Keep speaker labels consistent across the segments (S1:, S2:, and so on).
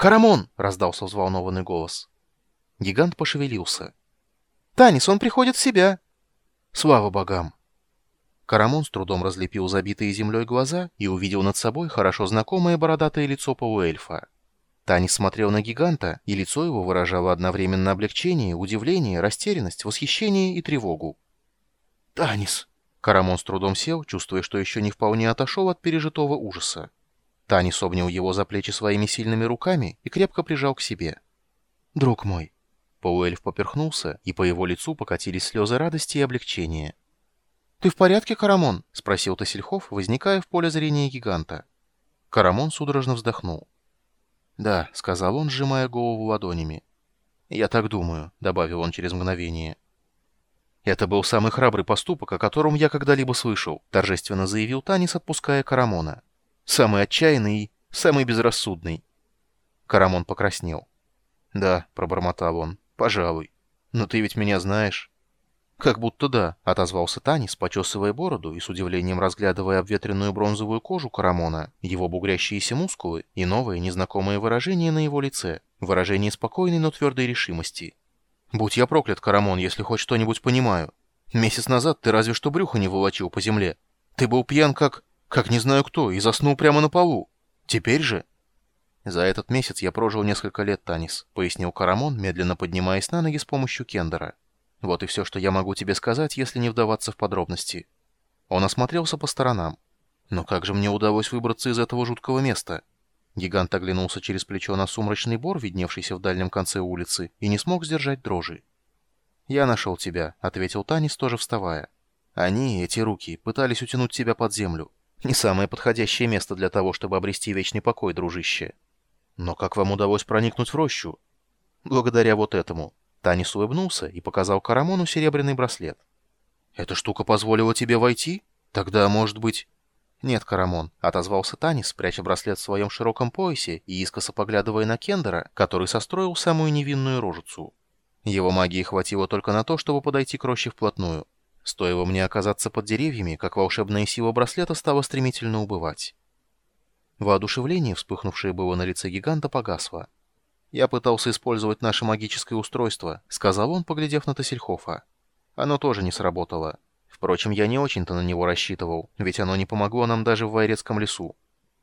S1: «Карамон!» — раздался взволнованный голос. Гигант пошевелился. «Танис, он приходит в себя!» «Слава богам!» Карамон с трудом разлепил забитые землей глаза и увидел над собой хорошо знакомое бородатое лицо полуэльфа. Танис смотрел на гиганта, и лицо его выражало одновременно облегчение, удивление, растерянность, восхищение и тревогу. «Танис!» Карамон с трудом сел, чувствуя, что еще не вполне отошел от пережитого ужаса. Танис обнял его за плечи своими сильными руками и крепко прижал к себе. «Друг мой!» Полуэльф поперхнулся, и по его лицу покатились слезы радости и облегчения. «Ты в порядке, Карамон?» — спросил Тасельхов, возникая в поле зрения гиганта. Карамон судорожно вздохнул. «Да», — сказал он, сжимая голову ладонями. «Я так думаю», — добавил он через мгновение. «Это был самый храбрый поступок, о котором я когда-либо слышал», — торжественно заявил Танис, отпуская Карамона. «Самый отчаянный и самый безрассудный». Карамон покраснел. «Да», — пробормотал он, — «пожалуй. Но ты ведь меня знаешь». «Как будто да», — отозвался Танис, почесывая бороду и с удивлением разглядывая обветренную бронзовую кожу Карамона, его бугрящиеся мускулы и новое незнакомое выражение на его лице, выражение спокойной, но твердой решимости. «Будь я проклят, Карамон, если хоть что-нибудь понимаю. Месяц назад ты разве что брюхо не волочил по земле. Ты был пьян как... как не знаю кто, и заснул прямо на полу. Теперь же...» «За этот месяц я прожил несколько лет, Танис», — пояснил Карамон, медленно поднимаясь на ноги с помощью кендера. Вот и все, что я могу тебе сказать, если не вдаваться в подробности. Он осмотрелся по сторонам. Но как же мне удалось выбраться из этого жуткого места? Гигант оглянулся через плечо на сумрачный бор, видневшийся в дальнем конце улицы, и не смог сдержать дрожи. «Я нашел тебя», — ответил Танис, тоже вставая. «Они, эти руки, пытались утянуть тебя под землю. Не самое подходящее место для того, чтобы обрести вечный покой, дружище. Но как вам удалось проникнуть в рощу? Благодаря вот этому. Танис улыбнулся и показал Карамону серебряный браслет. «Эта штука позволила тебе войти? Тогда, может быть...» «Нет, Карамон», — отозвался Танис, пряча браслет в своем широком поясе и искоса поглядывая на Кендера, который состроил самую невинную рожицу. Его магии хватило только на то, чтобы подойти к роще вплотную. Стоило мне оказаться под деревьями, как волшебная сила браслета стала стремительно убывать. Воодушевление, вспыхнувшее было на лице гиганта, погасло. «Я пытался использовать наше магическое устройство», — сказал он, поглядев на Тассельхофа. «Оно тоже не сработало. Впрочем, я не очень-то на него рассчитывал, ведь оно не помогло нам даже в Вайрецком лесу.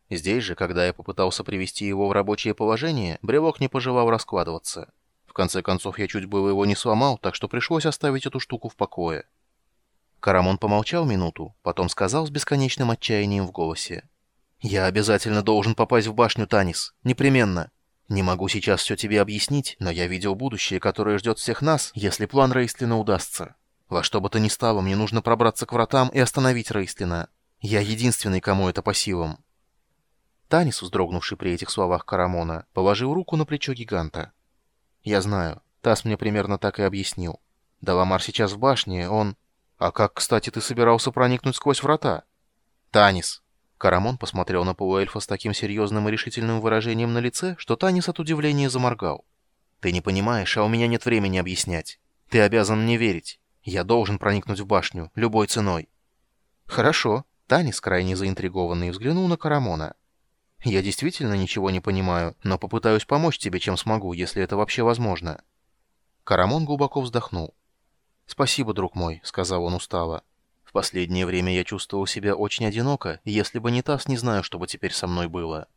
S1: Здесь же, когда я попытался привести его в рабочее положение, брелок не пожелал раскладываться. В конце концов, я чуть было его не сломал, так что пришлось оставить эту штуку в покое». Карамон помолчал минуту, потом сказал с бесконечным отчаянием в голосе. «Я обязательно должен попасть в башню, Танис. Непременно. Не могу сейчас все тебе объяснить, но я видел будущее, которое ждет всех нас, если план Рейстлина удастся. Во что бы то ни стало, мне нужно пробраться к вратам и остановить Рейстлина. Я единственный, кому это по силам». Танис, вздрогнувший при этих словах Карамона, положил руку на плечо гиганта. «Я знаю. Тас мне примерно так и объяснил. Даламар сейчас в башне, он... А как, кстати, ты собирался проникнуть сквозь врата?» «Танис!» Карамон посмотрел на полуэльфа с таким серьезным и решительным выражением на лице, что Танис от удивления заморгал. «Ты не понимаешь, а у меня нет времени объяснять. Ты обязан мне верить. Я должен проникнуть в башню, любой ценой». «Хорошо», — Танис, крайне заинтригованный, взглянул на Карамона. «Я действительно ничего не понимаю, но попытаюсь помочь тебе, чем смогу, если это вообще возможно». Карамон глубоко вздохнул. «Спасибо, друг мой», — сказал он устало. В последнее время я чувствовал себя очень одиноко, и если бы не Тасс, не знаю, что бы теперь со мной было.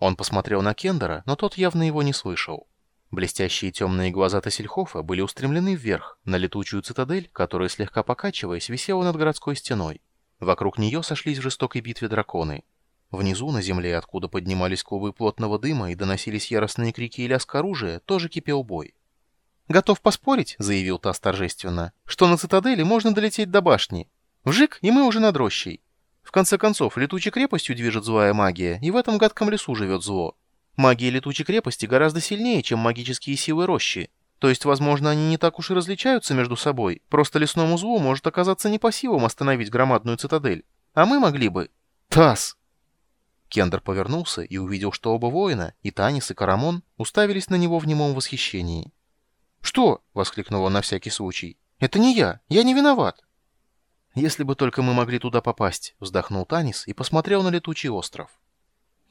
S1: Он посмотрел на Кендера, но тот явно его не слышал. Блестящие темные глаза Тассельхофа были устремлены вверх, на летучую цитадель, которая, слегка покачиваясь, висела над городской стеной. Вокруг нее сошлись в жестокой битве драконы. Внизу, на земле, откуда поднимались клубы плотного дыма и доносились яростные крики и лязг оружия, тоже кипел бой. «Готов поспорить», — заявил Тасс торжественно, — «что на цитадели можно долететь до башни. Вжик, и мы уже над рощей. В конце концов, летучей крепостью движет злая магия, и в этом гадком лесу живет зло. Магия летучей крепости гораздо сильнее, чем магические силы рощи. То есть, возможно, они не так уж и различаются между собой, просто лесному злу может оказаться не по силам остановить громадную цитадель. А мы могли бы... Тасс! Кендер повернулся и увидел, что оба воина, и Танис, и Карамон, уставились на него в немом восхищении. «Что?» — воскликнул он на всякий случай. «Это не я. Я не виноват». «Если бы только мы могли туда попасть», — вздохнул Танис и посмотрел на летучий остров.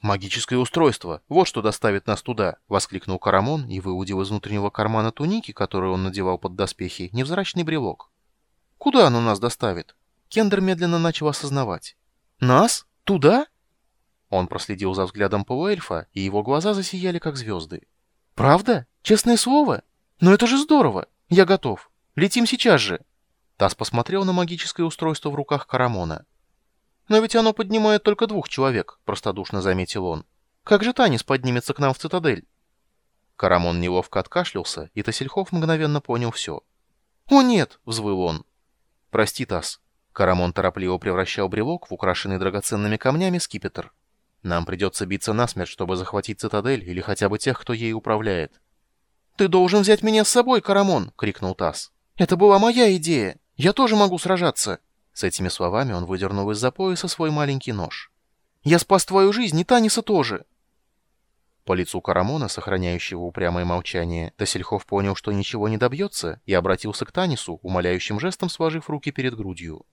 S1: «Магическое устройство! Вот что доставит нас туда!» — воскликнул Карамон и выудил из внутреннего кармана туники, которую он надевал под доспехи, невзрачный брелок. «Куда оно нас доставит?» Кендер медленно начал осознавать. «Нас? Туда?» Он проследил за взглядом полуэльфа, и его глаза засияли, как звезды. «Правда? Честное слово? Но это же здорово! Я готов! Летим сейчас же!» Тасс посмотрел на магическое устройство в руках Карамона. «Но ведь оно поднимает только двух человек», — простодушно заметил он. «Как же Танис поднимется к нам в цитадель?» Карамон неловко откашлялся, и Тасельхов мгновенно понял все. «О нет!» — взвыл он. «Прости, Тасс». Карамон торопливо превращал брелок в украшенный драгоценными камнями скипетр. «Нам придется биться насмерть, чтобы захватить цитадель или хотя бы тех, кто ей управляет». «Ты должен взять меня с собой, Карамон!» — крикнул Тасс. «Это была моя идея! Я тоже могу сражаться!» С этими словами он выдернул из-за пояса свой маленький нож. «Я спас твою жизнь, и Таниса тоже!» По лицу Карамона, сохраняющего упрямое молчание, Тасельхов понял, что ничего не добьется, и обратился к Танису, умоляющим жестом сложив руки перед грудью.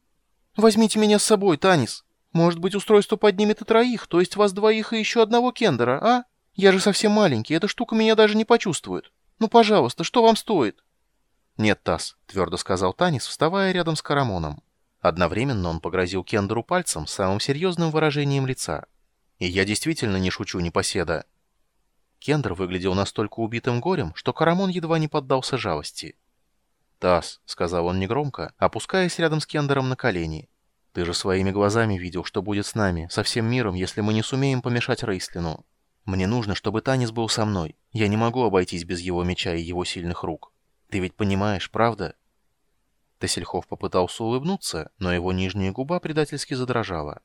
S1: «Возьмите меня с собой, Танис! Может быть, устройство поднимет и троих, то есть вас двоих и еще одного кендера, а? Я же совсем маленький, эта штука меня даже не почувствует. Ну, пожалуйста, что вам стоит?» «Нет, Тас», — твердо сказал Танис, вставая рядом с Карамоном. Одновременно он погрозил Кендеру пальцем самым серьезным выражением лица. «И я действительно не шучу, непоседа». Кендер выглядел настолько убитым горем, что Карамон едва не поддался жалости. «Тасс», — сказал он негромко, опускаясь рядом с Кендером на колени, — «ты же своими глазами видел, что будет с нами, со всем миром, если мы не сумеем помешать Рейслину. Мне нужно, чтобы Танис был со мной. Я не могу обойтись без его меча и его сильных рук. Ты ведь понимаешь, правда?» Тесельхов попытался улыбнуться, но его нижняя губа предательски задрожала.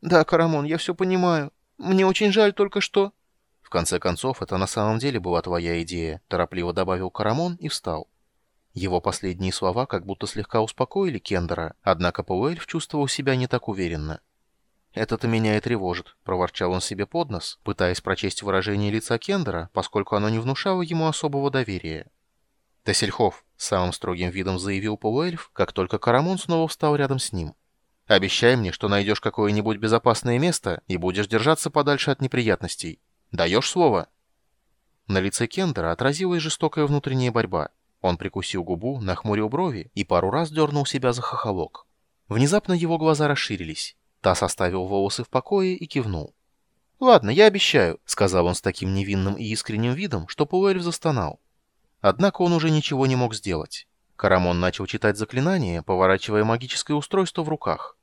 S1: «Да, Карамон, я все понимаю. Мне очень жаль только что...» «В конце концов, это на самом деле была твоя идея», — торопливо добавил Карамон и встал. Его последние слова как будто слегка успокоили Кендера, однако Пауэльф чувствовал себя не так уверенно. «Это-то меня и тревожит», — проворчал он себе под нос, пытаясь прочесть выражение лица Кендера, поскольку оно не внушало ему особого доверия. «Тесельхов», — самым строгим видом заявил полуэльф, как только Карамон снова встал рядом с ним. «Обещай мне, что найдешь какое-нибудь безопасное место и будешь держаться подальше от неприятностей. Даешь слово?» На лице Кендера отразилась жестокая внутренняя борьба. Он прикусил губу, нахмурил брови и пару раз дернул себя за хохолок. Внезапно его глаза расширились. Та составил волосы в покое и кивнул. «Ладно, я обещаю», — сказал он с таким невинным и искренним видом, что Пуэльф застонал. Однако он уже ничего не мог сделать. Карамон начал читать заклинание, поворачивая магическое устройство в руках.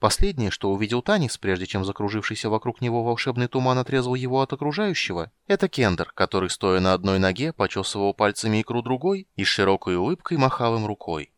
S1: Последнее, что увидел Танис, прежде чем закружившийся вокруг него волшебный туман отрезал его от окружающего, это Кендер, который, стоя на одной ноге, почесывал пальцами икру другой и с широкой улыбкой махал им рукой.